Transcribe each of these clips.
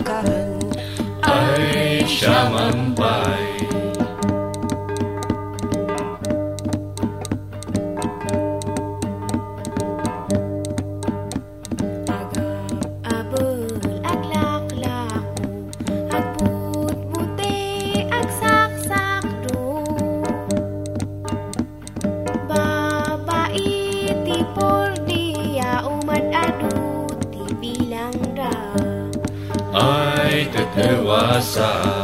kecelakaan Aisyah membaik I te pewasa. Ai te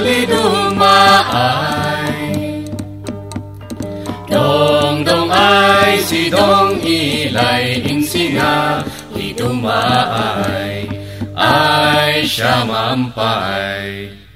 li dumai dong dong ai si dong i lai ing singa li dumai ai shamampai